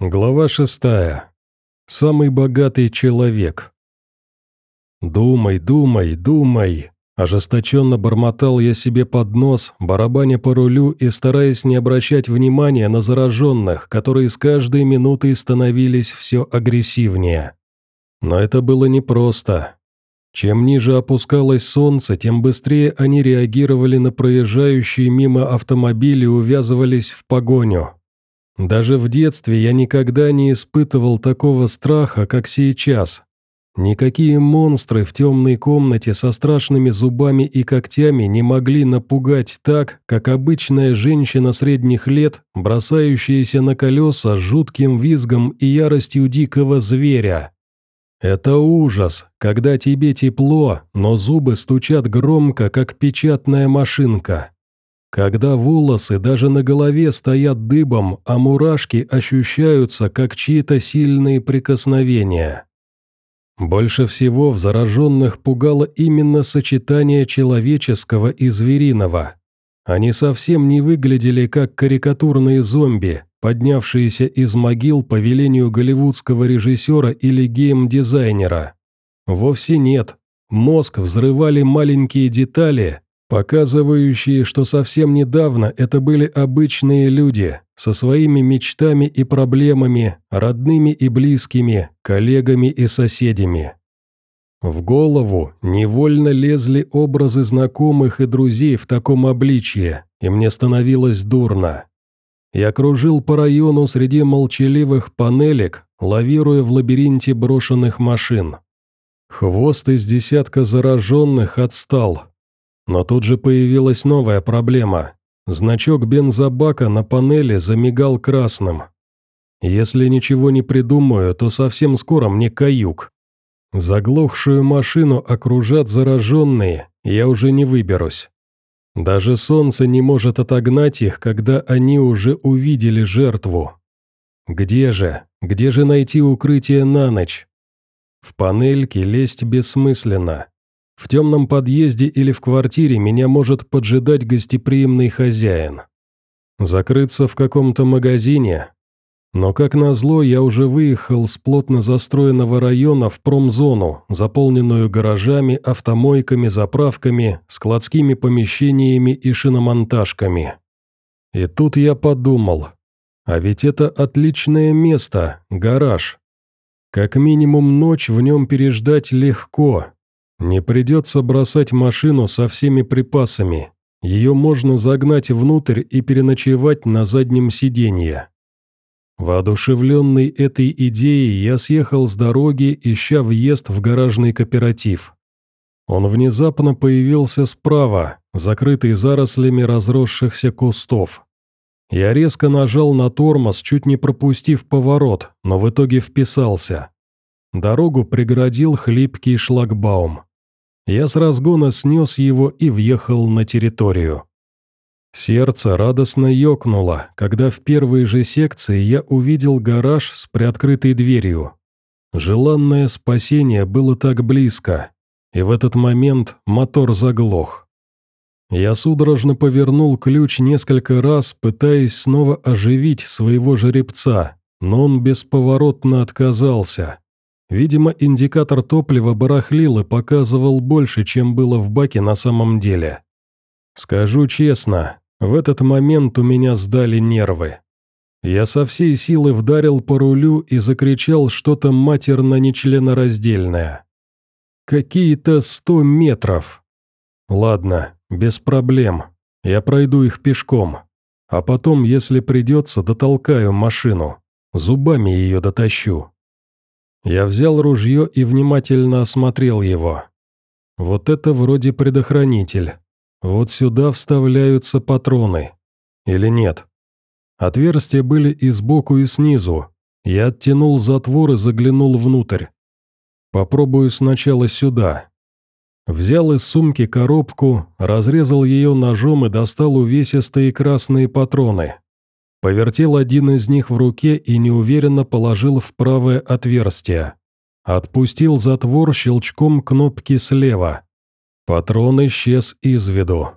Глава шестая. Самый богатый человек. «Думай, думай, думай!» Ожесточенно бормотал я себе под нос, барабаня по рулю и стараясь не обращать внимания на зараженных, которые с каждой минутой становились все агрессивнее. Но это было непросто. Чем ниже опускалось солнце, тем быстрее они реагировали на проезжающие мимо автомобили и увязывались в погоню. Даже в детстве я никогда не испытывал такого страха, как сейчас. Никакие монстры в темной комнате со страшными зубами и когтями не могли напугать так, как обычная женщина средних лет, бросающаяся на колеса с жутким визгом и яростью дикого зверя. Это ужас, когда тебе тепло, но зубы стучат громко, как печатная машинка. Когда волосы даже на голове стоят дыбом, а мурашки ощущаются, как чьи-то сильные прикосновения. Больше всего в зараженных пугало именно сочетание человеческого и звериного. Они совсем не выглядели как карикатурные зомби, поднявшиеся из могил по велению голливудского режиссера или гейм-дизайнера. Вовсе нет. Мозг взрывали маленькие детали, показывающие, что совсем недавно это были обычные люди, со своими мечтами и проблемами, родными и близкими, коллегами и соседями. В голову невольно лезли образы знакомых и друзей в таком обличье, и мне становилось дурно. Я кружил по району среди молчаливых панелек, лавируя в лабиринте брошенных машин. Хвост из десятка зараженных отстал, но тут же появилась новая проблема. Значок бензобака на панели замигал красным. Если ничего не придумаю, то совсем скоро мне каюк. Заглохшую машину окружат зараженные, я уже не выберусь. Даже солнце не может отогнать их, когда они уже увидели жертву. Где же, где же найти укрытие на ночь? В панельке лезть бессмысленно. В темном подъезде или в квартире меня может поджидать гостеприимный хозяин. Закрыться в каком-то магазине? Но, как назло, я уже выехал с плотно застроенного района в промзону, заполненную гаражами, автомойками, заправками, складскими помещениями и шиномонтажками. И тут я подумал, а ведь это отличное место, гараж. Как минимум ночь в нем переждать легко, не придется бросать машину со всеми припасами. Ее можно загнать внутрь и переночевать на заднем сиденье. Воодушевленный этой идеей, я съехал с дороги, ища въезд в гаражный кооператив. Он внезапно появился справа, закрытый зарослями разросшихся кустов. Я резко нажал на тормоз, чуть не пропустив поворот, но в итоге вписался. Дорогу преградил хлипкий шлагбаум. Я с разгона снес его и въехал на территорию. Сердце радостно ёкнуло, когда в первой же секции я увидел гараж с приоткрытой дверью. Желанное спасение было так близко, и в этот момент мотор заглох. Я судорожно повернул ключ несколько раз, пытаясь снова оживить своего жеребца, но он бесповоротно отказался. Видимо, индикатор топлива барахлил и показывал больше, чем было в баке на самом деле. Скажу честно, в этот момент у меня сдали нервы. Я со всей силы вдарил по рулю и закричал что-то матерно-нечленораздельное. Какие-то сто метров. Ладно, без проблем. Я пройду их пешком. А потом, если придется, дотолкаю машину. Зубами ее дотащу. Я взял ружье и внимательно осмотрел его. Вот это вроде предохранитель. Вот сюда вставляются патроны. Или нет? Отверстия были и сбоку, и снизу. Я оттянул затвор и заглянул внутрь. Попробую сначала сюда. Взял из сумки коробку, разрезал ее ножом и достал увесистые красные патроны. Повертел один из них в руке и неуверенно положил в правое отверстие. Отпустил затвор щелчком кнопки слева. Патрон исчез из виду.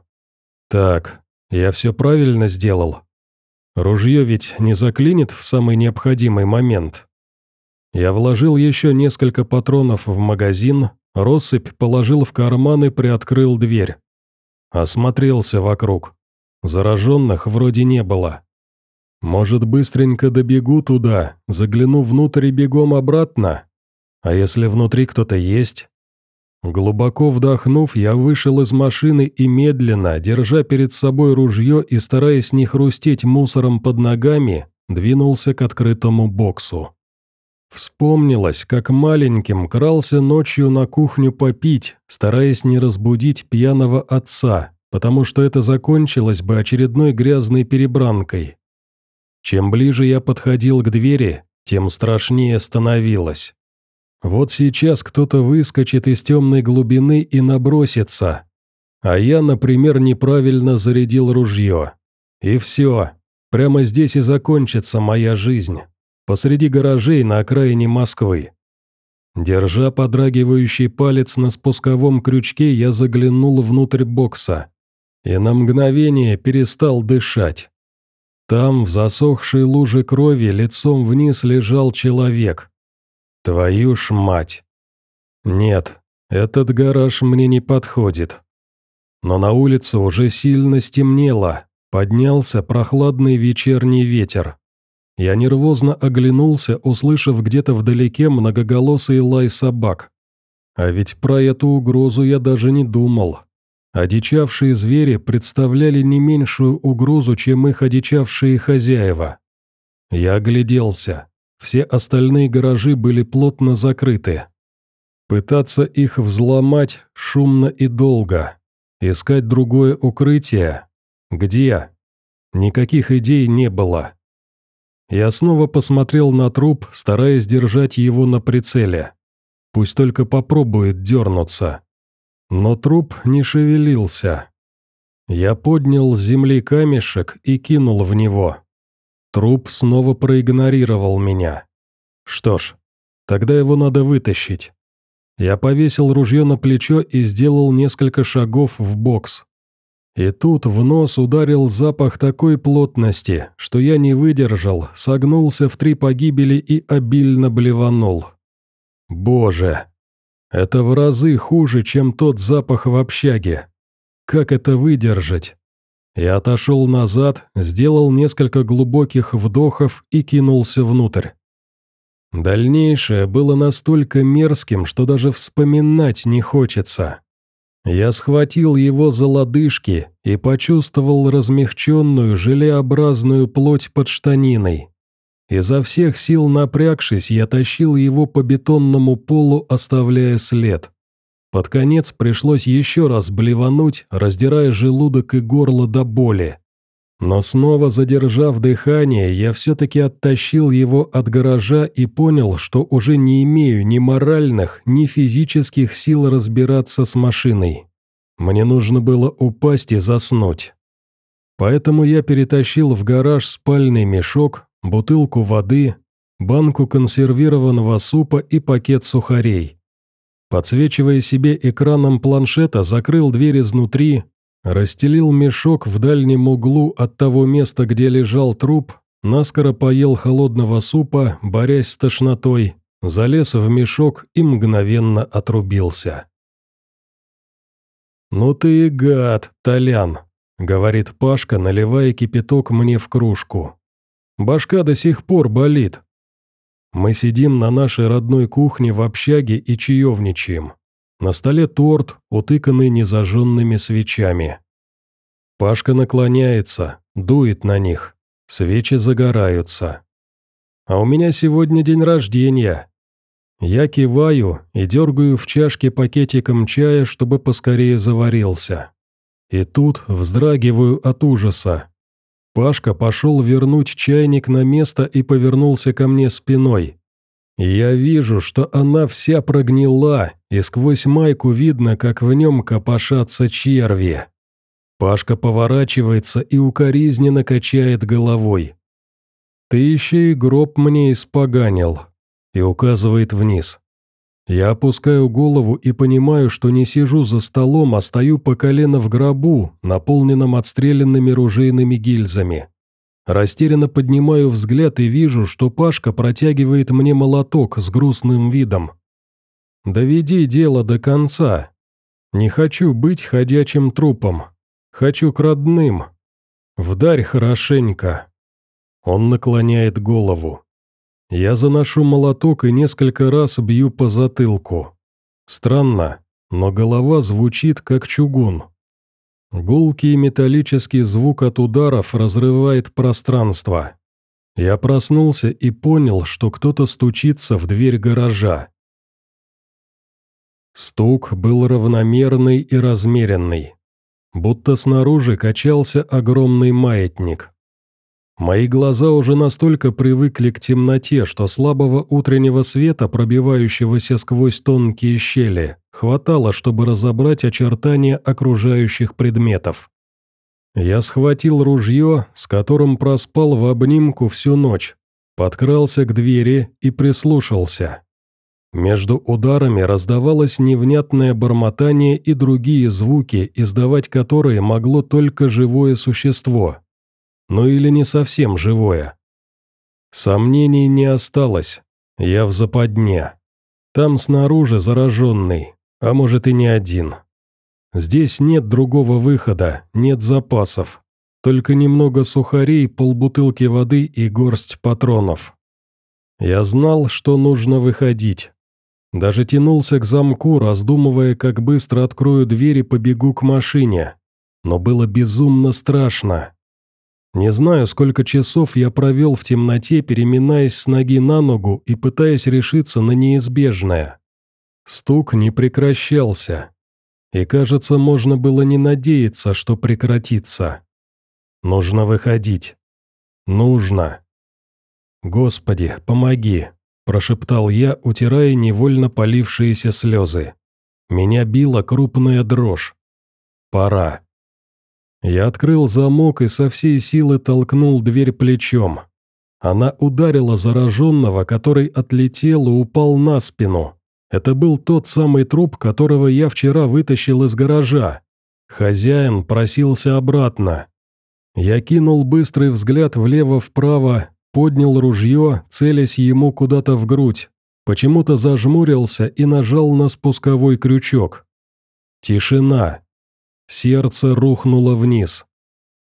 Так, я все правильно сделал. Ружье ведь не заклинит в самый необходимый момент. Я вложил еще несколько патронов в магазин, россыпь положил в карман и приоткрыл дверь. Осмотрелся вокруг. Зараженных вроде не было. Может, быстренько добегу туда, загляну внутрь и бегом обратно? А если внутри кто-то есть? Глубоко вдохнув, я вышел из машины и медленно, держа перед собой ружье и стараясь не хрустеть мусором под ногами, двинулся к открытому боксу. Вспомнилось, как маленьким крался ночью на кухню попить, стараясь не разбудить пьяного отца, потому что это закончилось бы очередной грязной перебранкой. Чем ближе я подходил к двери, тем страшнее становилось. Вот сейчас кто-то выскочит из темной глубины и набросится. А я, например, неправильно зарядил ружье. И все. Прямо здесь и закончится моя жизнь. Посреди гаражей на окраине Москвы. Держа подрагивающий палец на спусковом крючке, я заглянул внутрь бокса. И на мгновение перестал дышать. Там, в засохшей луже крови, лицом вниз лежал человек. Твою ж мать. Нет, этот гараж мне не подходит. Но на улице уже сильно стемнело, поднялся прохладный вечерний ветер. Я нервозно оглянулся, услышав где-то вдалеке многоголосый лай собак. А ведь про эту угрозу я даже не думал. Одичавшие звери представляли не меньшую угрозу, чем их одичавшие хозяева. Я огляделся. Все остальные гаражи были плотно закрыты. Пытаться их взломать шумно и долго. Искать другое укрытие. Где? Никаких идей не было. Я снова посмотрел на труп, стараясь держать его на прицеле. Пусть только попробует дернуться. Но труп не шевелился. Я поднял с земли камешек и кинул в него. Труп снова проигнорировал меня. Что ж, тогда его надо вытащить. Я повесил ружье на плечо и сделал несколько шагов в бокс. И тут в нос ударил запах такой плотности, что я не выдержал, согнулся в три погибели и обильно блеванул. Боже, это в разы хуже, чем тот запах в общаге. Как это выдержать? Я отошел назад, сделал несколько глубоких вдохов и кинулся внутрь. Дальнейшее было настолько мерзким, что даже вспоминать не хочется. Я схватил его за лодыжки и почувствовал размягченную желеобразную плоть под штаниной. Изо всех сил напрягшись, я тащил его по бетонному полу, оставляя след. Под конец пришлось еще раз блевануть, раздирая желудок и горло до боли. Но снова задержав дыхание, я все-таки оттащил его от гаража и понял, что уже не имею ни моральных, ни физических сил разбираться с машиной. Мне нужно было упасть и заснуть. Поэтому я перетащил в гараж спальный мешок, бутылку воды, банку консервированного супа и пакет сухарей. Подсвечивая себе экраном планшета, закрыл дверь изнутри, расстелил мешок в дальнем углу от того места, где лежал труп, наскоро поел холодного супа, борясь с тошнотой, залез в мешок и мгновенно отрубился. «Ну ты и гад, Толян», — говорит Пашка, наливая кипяток мне в кружку. Башка до сих пор болит. Мы сидим на нашей родной кухне в общаге и чаевничаем. На столе торт, утыканный незажженными свечами. Пашка наклоняется, дует на них. Свечи загораются. А у меня сегодня день рождения. Я киваю и дергаю в чашке пакетиком чая, чтобы поскорее заварился. И тут вздрагиваю от ужаса. Пашка пошел вернуть чайник на место и повернулся ко мне спиной. Я вижу, что она вся прогнила, и сквозь майку видно, как в нем копошатся черви. Пашка поворачивается и укоризненно качает головой. «Ты еще и гроб мне испоганил», и указывает вниз. Я опускаю голову и понимаю, что не сижу за столом, а стою по колено в гробу, наполненном отстрелянными ружейными гильзами. Растерянно поднимаю взгляд и вижу, что Пашка протягивает мне молоток с грустным видом. «Доведи дело до конца. Не хочу быть ходячим трупом. Хочу к родным. Вдарь хорошенько». Он наклоняет голову. Я заношу молоток и несколько раз бью по затылку. Странно, но голова звучит как чугун. Гулкий металлический звук от ударов разрывает пространство. Я проснулся и понял, что кто-то стучится в дверь гаража. Стук был равномерный и размеренный. Будто снаружи качался огромный маятник. Мои глаза уже настолько привыкли к темноте, что слабого утреннего света, пробивающегося сквозь тонкие щели, хватало, чтобы разобрать очертания окружающих предметов. Я схватил ружье, с которым проспал в обнимку всю ночь, подкрался к двери и прислушался. Между ударами раздавалось невнятное бормотание и другие звуки, издавать которые могло только живое существо – ну или не совсем живое. Сомнений не осталось, я в западне. Там снаружи зараженный, а может и не один. Здесь нет другого выхода, нет запасов. Только немного сухарей, полбутылки воды и горсть патронов. Я знал, что нужно выходить. Даже тянулся к замку, раздумывая, как быстро открою дверь и побегу к машине. Но было безумно страшно. Не знаю, сколько часов я провел в темноте, переминаясь с ноги на ногу и пытаясь решиться на неизбежное. Стук не прекращался. И, кажется, можно было не надеяться, что прекратится. Нужно выходить. Нужно. «Господи, помоги!» – прошептал я, утирая невольно полившиеся слезы. Меня била крупная дрожь. «Пора». Я открыл замок и со всей силы толкнул дверь плечом. Она ударила зараженного, который отлетел и упал на спину. Это был тот самый труп, которого я вчера вытащил из гаража. Хозяин просился обратно. Я кинул быстрый взгляд влево-вправо, поднял ружье, целясь ему куда-то в грудь. Почему-то зажмурился и нажал на спусковой крючок. Тишина. Сердце рухнуло вниз.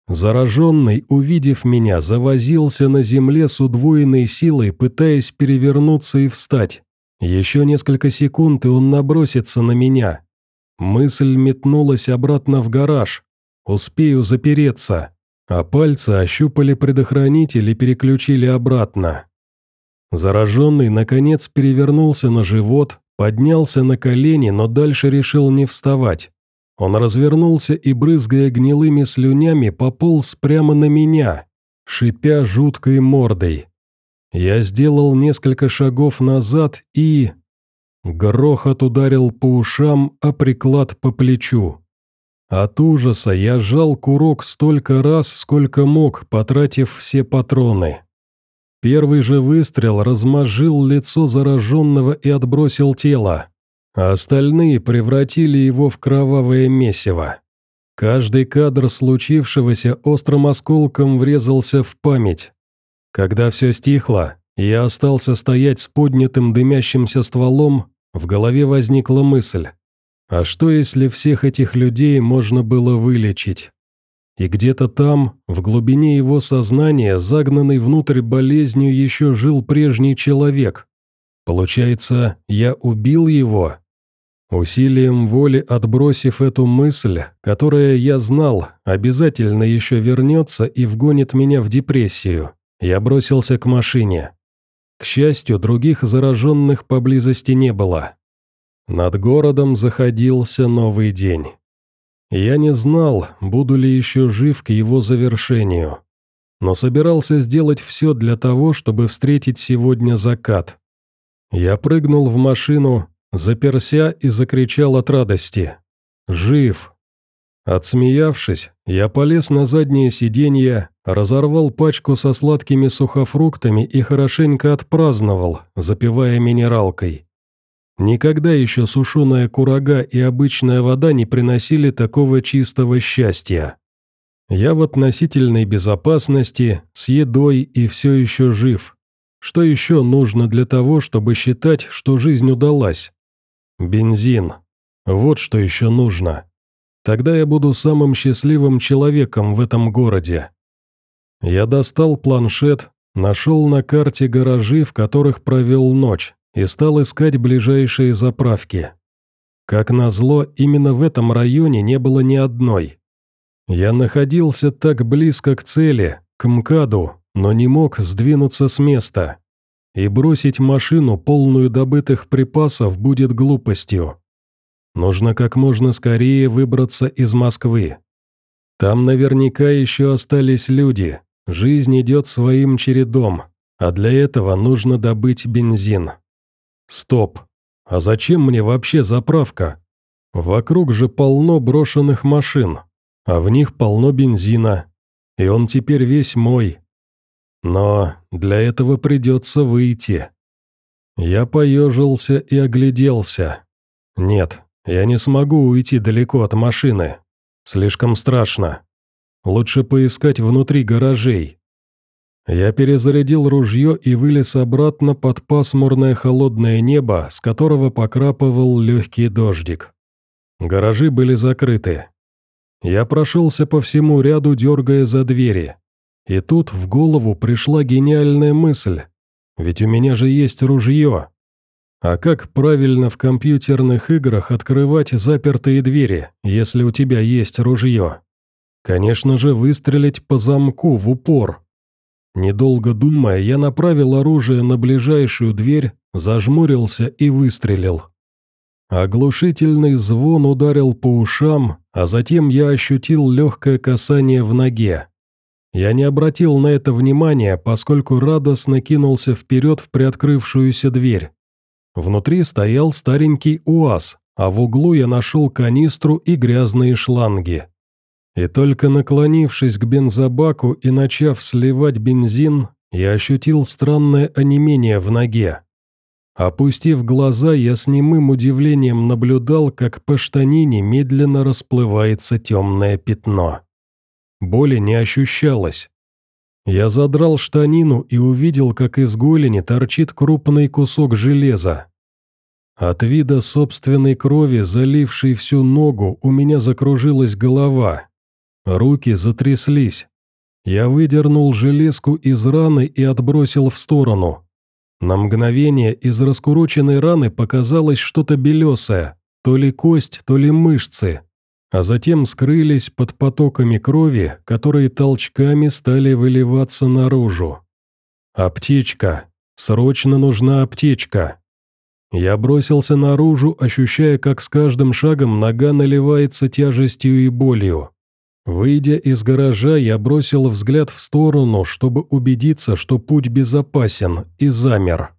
Зараженный, увидев меня, завозился на земле с удвоенной силой, пытаясь перевернуться и встать. Еще несколько секунд, и он набросится на меня. Мысль метнулась обратно в гараж. Успею запереться. А пальцы ощупали предохранитель и переключили обратно. Зараженный, наконец, перевернулся на живот, поднялся на колени, но дальше решил не вставать. Он развернулся и, брызгая гнилыми слюнями, пополз прямо на меня, шипя жуткой мордой. Я сделал несколько шагов назад и... Грохот ударил по ушам, а приклад по плечу. От ужаса я сжал курок столько раз, сколько мог, потратив все патроны. Первый же выстрел размажил лицо зараженного и отбросил тело а остальные превратили его в кровавое месиво. Каждый кадр случившегося острым осколком врезался в память. Когда все стихло, я остался стоять с поднятым дымящимся стволом, в голове возникла мысль. А что если всех этих людей можно было вылечить? И где-то там, в глубине его сознания, загнанный внутрь болезнью, еще жил прежний человек. Получается, я убил его? Усилием воли отбросив эту мысль, которая, я знал, обязательно еще вернется и вгонит меня в депрессию, я бросился к машине. К счастью, других зараженных поблизости не было. Над городом заходился новый день. Я не знал, буду ли еще жив к его завершению, но собирался сделать все для того, чтобы встретить сегодня закат. Я прыгнул в машину, заперся и закричал от радости. «Жив!» Отсмеявшись, я полез на заднее сиденье, разорвал пачку со сладкими сухофруктами и хорошенько отпраздновал, запивая минералкой. Никогда еще сушеная курага и обычная вода не приносили такого чистого счастья. Я в относительной безопасности, с едой и все еще жив. Что еще нужно для того, чтобы считать, что жизнь удалась? Бензин. Вот что еще нужно. Тогда я буду самым счастливым человеком в этом городе. Я достал планшет, нашел на карте гаражи, в которых провел ночь, и стал искать ближайшие заправки. Как назло, именно в этом районе не было ни одной. Я находился так близко к цели, к МКАДу, но не мог сдвинуться с места. И бросить машину, полную добытых припасов, будет глупостью. Нужно как можно скорее выбраться из Москвы. Там наверняка еще остались люди, жизнь идет своим чередом, а для этого нужно добыть бензин. Стоп, а зачем мне вообще заправка? Вокруг же полно брошенных машин, а в них полно бензина, и он теперь весь мой. Но для этого придется выйти. Я поежился и огляделся. Нет, я не смогу уйти далеко от машины. Слишком страшно. Лучше поискать внутри гаражей. Я перезарядил ружье и вылез обратно под пасмурное холодное небо, с которого покрапывал легкий дождик. Гаражи были закрыты. Я прошелся по всему ряду, дергая за двери. И тут в голову пришла гениальная мысль. Ведь у меня же есть ружье. А как правильно в компьютерных играх открывать запертые двери, если у тебя есть ружье? Конечно же, выстрелить по замку в упор. Недолго думая, я направил оружие на ближайшую дверь, зажмурился и выстрелил. Оглушительный звон ударил по ушам, а затем я ощутил легкое касание в ноге. Я не обратил на это внимания, поскольку радостно кинулся вперед в приоткрывшуюся дверь. Внутри стоял старенький УАЗ, а в углу я нашел канистру и грязные шланги. И только наклонившись к бензобаку и начав сливать бензин, я ощутил странное онемение в ноге. Опустив глаза, я с немым удивлением наблюдал, как по штанине медленно расплывается темное пятно. Боли не ощущалось. Я задрал штанину и увидел, как из голени торчит крупный кусок железа. От вида собственной крови, залившей всю ногу, у меня закружилась голова, Руки затряслись. Я выдернул железку из раны и отбросил в сторону. На мгновение из раскуроченной раны показалось что-то белесое, то ли кость, то ли мышцы, а затем скрылись под потоками крови, которые толчками стали выливаться наружу. Аптечка. Срочно нужна аптечка. Я бросился наружу, ощущая, как с каждым шагом нога наливается тяжестью и болью. Выйдя из гаража, я бросил взгляд в сторону, чтобы убедиться, что путь безопасен, и замер.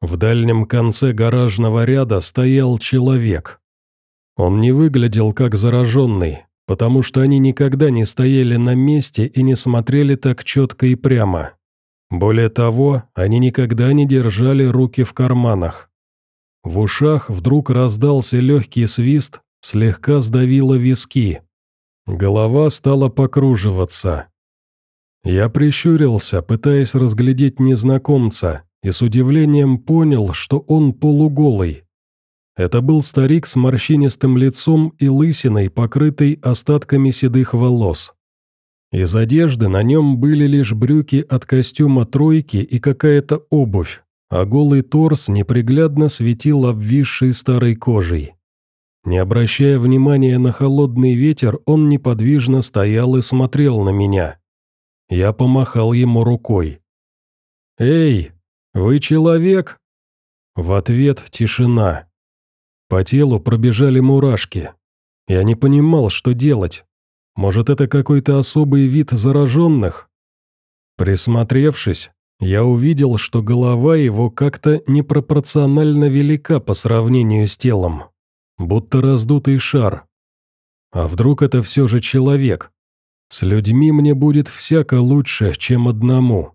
В дальнем конце гаражного ряда стоял человек. Он не выглядел как зараженный, потому что они никогда не стояли на месте и не смотрели так четко и прямо. Более того, они никогда не держали руки в карманах. В ушах вдруг раздался легкий свист, слегка сдавило виски. Голова стала покруживаться. Я прищурился, пытаясь разглядеть незнакомца, и с удивлением понял, что он полуголый. Это был старик с морщинистым лицом и лысиной, покрытой остатками седых волос. Из одежды на нем были лишь брюки от костюма тройки и какая-то обувь, а голый торс неприглядно светил обвисшей старой кожей. Не обращая внимания на холодный ветер, он неподвижно стоял и смотрел на меня. Я помахал ему рукой. «Эй, вы человек?» В ответ тишина. По телу пробежали мурашки. Я не понимал, что делать. Может, это какой-то особый вид зараженных? Присмотревшись, я увидел, что голова его как-то непропорционально велика по сравнению с телом будто раздутый шар. А вдруг это все же человек? С людьми мне будет всяко лучше, чем одному.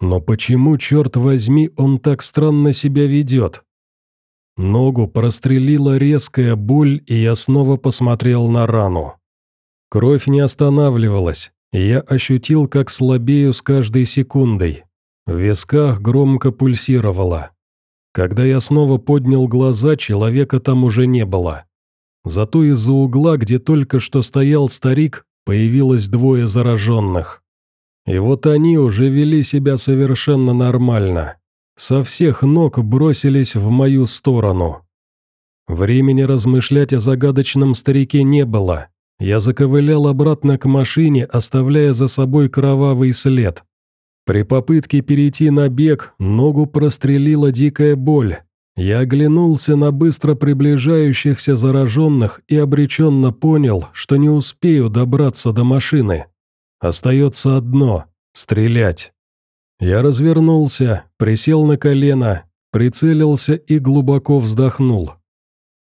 Но почему, черт возьми, он так странно себя ведет? Ногу прострелила резкая боль, и я снова посмотрел на рану. Кровь не останавливалась, я ощутил, как слабею с каждой секундой. В висках громко пульсировало. Когда я снова поднял глаза, человека там уже не было. Зато из-за угла, где только что стоял старик, появилось двое зараженных. И вот они уже вели себя совершенно нормально. Со всех ног бросились в мою сторону. Времени размышлять о загадочном старике не было. Я заковылял обратно к машине, оставляя за собой кровавый след. При попытке перейти на бег ногу прострелила дикая боль. Я оглянулся на быстро приближающихся зараженных и обреченно понял, что не успею добраться до машины. Остается одно — стрелять. Я развернулся, присел на колено, прицелился и глубоко вздохнул.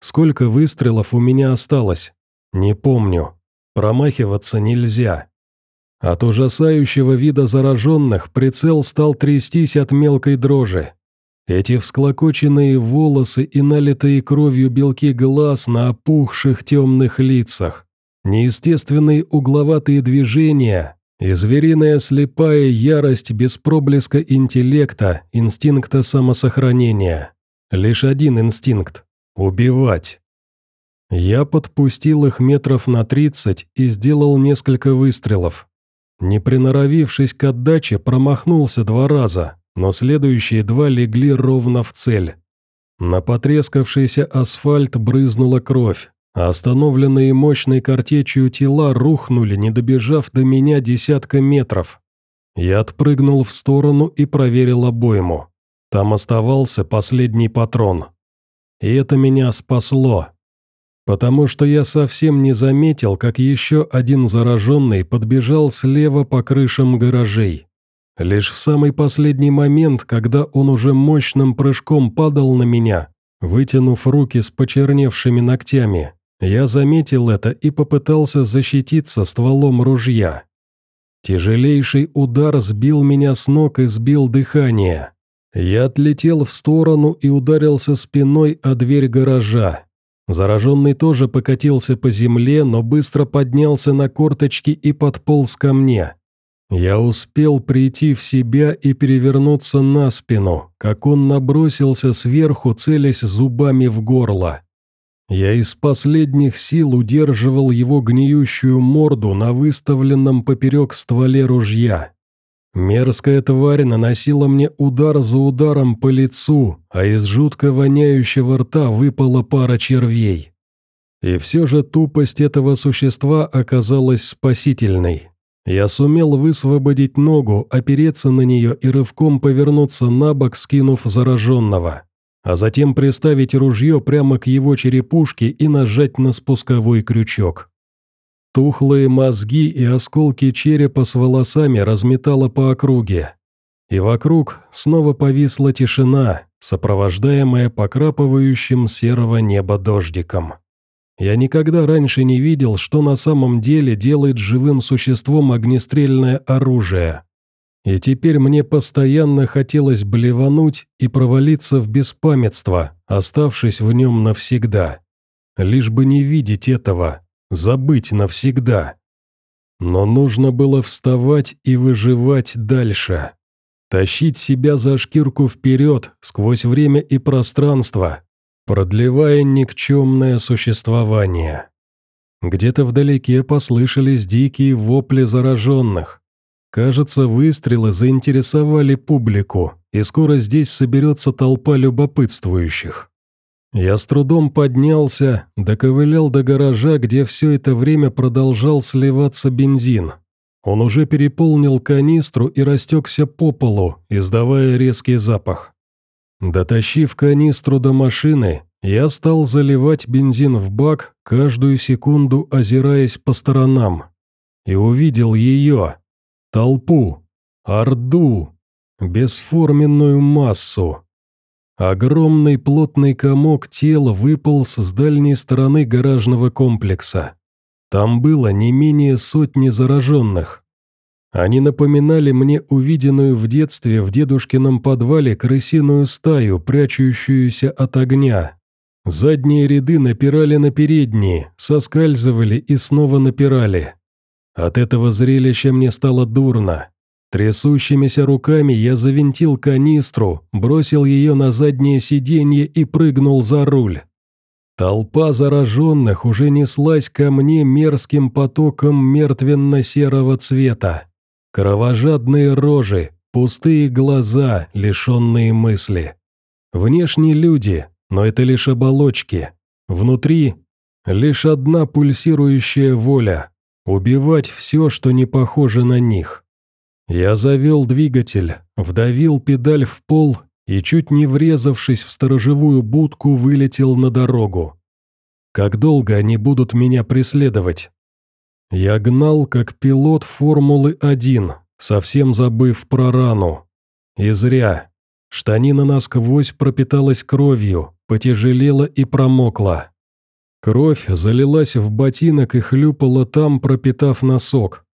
Сколько выстрелов у меня осталось? Не помню. Промахиваться нельзя. От ужасающего вида зараженных прицел стал трястись от мелкой дрожи. Эти всклокоченные волосы и налитые кровью белки глаз на опухших темных лицах, неестественные угловатые движения, и звериная слепая ярость без проблеска интеллекта, инстинкта самосохранения. Лишь один инстинкт – убивать. Я подпустил их метров на тридцать и сделал несколько выстрелов. Не приноровившись к отдаче, промахнулся два раза, но следующие два легли ровно в цель. На потрескавшийся асфальт брызнула кровь, остановленные мощной картечью тела рухнули, не добежав до меня десятка метров. Я отпрыгнул в сторону и проверил обойму. Там оставался последний патрон. И это меня спасло. Потому что я совсем не заметил, как еще один зараженный подбежал слева по крышам гаражей. Лишь в самый последний момент, когда он уже мощным прыжком падал на меня, вытянув руки с почерневшими ногтями, я заметил это и попытался защититься стволом ружья. Тяжелейший удар сбил меня с ног и сбил дыхание. Я отлетел в сторону и ударился спиной о дверь гаража. Зараженный тоже покатился по земле, но быстро поднялся на корточки и подполз ко мне. Я успел прийти в себя и перевернуться на спину, как он набросился сверху, целясь зубами в горло. Я из последних сил удерживал его гниющую морду на выставленном поперек стволе ружья. Мерзкая тварь наносила мне удар за ударом по лицу, а из жутко воняющего рта выпала пара червей. И все же тупость этого существа оказалась спасительной. Я сумел высвободить ногу, опереться на нее и рывком повернуться на бок, скинув зараженного а затем приставить ружье прямо к его черепушке и нажать на спусковой крючок. Тухлые мозги и осколки черепа с волосами разметало по округе. И вокруг снова повисла тишина, сопровождаемая покрапывающим серого неба дождиком. Я никогда раньше не видел, что на самом деле делает живым существом огнестрельное оружие. И теперь мне постоянно хотелось блевануть и провалиться в беспамятство, оставшись в нем навсегда. Лишь бы не видеть этого, забыть навсегда. Но нужно было вставать и выживать дальше. Тащить себя за шкирку вперед, сквозь время и пространство, продлевая никчемное существование. Где-то вдалеке послышались дикие вопли зараженных, Кажется, выстрелы заинтересовали публику, и скоро здесь соберется толпа любопытствующих. Я с трудом поднялся, доковылял до гаража, где все это время продолжал сливаться бензин. Он уже переполнил канистру и растекся по полу, издавая резкий запах. Дотащив канистру до машины, я стал заливать бензин в бак, каждую секунду озираясь по сторонам. И увидел ее, толпу, орду, бесформенную массу. Огромный плотный комок тела выполз с дальней стороны гаражного комплекса. Там было не менее сотни зараженных. Они напоминали мне увиденную в детстве в дедушкином подвале крысиную стаю, прячущуюся от огня. Задние ряды напирали на передние, соскальзывали и снова напирали. От этого зрелища мне стало дурно. Трясущимися руками я завинтил канистру, бросил ее на заднее сиденье и прыгнул за руль. Толпа зараженных уже неслась ко мне мерзким потоком мертвенно-серого цвета. Кровожадные рожи, пустые глаза, лишенные мысли. Внешне люди, но это лишь оболочки. Внутри лишь одна пульсирующая воля – убивать все, что не похоже на них. Я завел двигатель, вдавил педаль в пол и, чуть не врезавшись в сторожевую будку, вылетел на дорогу. Как долго они будут меня преследовать? Я гнал, как пилот Формулы-1, совсем забыв про рану. И зря. Штанина насквозь пропиталась кровью, потяжелела и промокла. Кровь залилась в ботинок и хлюпала там, пропитав носок.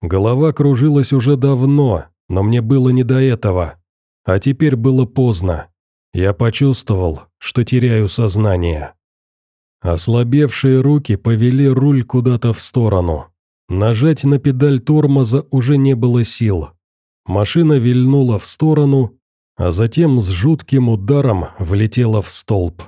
Голова кружилась уже давно, но мне было не до этого. А теперь было поздно. Я почувствовал, что теряю сознание. Ослабевшие руки повели руль куда-то в сторону. Нажать на педаль тормоза уже не было сил. Машина вильнула в сторону, а затем с жутким ударом влетела в столб.